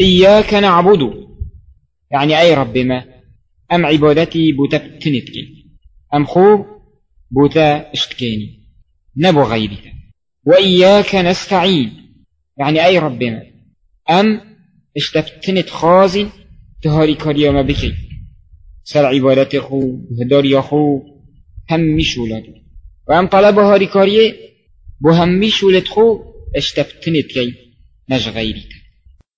إياك نعبد. يعني أي رب ما؟ أم عبادتي بوتا أم خو بوتا اشتكيني؟ نبو غيرك وإياك نستعين. يعني أي ربنا أم اشتفتنت خازن تهاري كاريا ما بكي. سر عبادت خو هداري خو هم مشولد وأم طلب هاري كاريه بهم مشولد خو اشتفتنت كي نش غيرك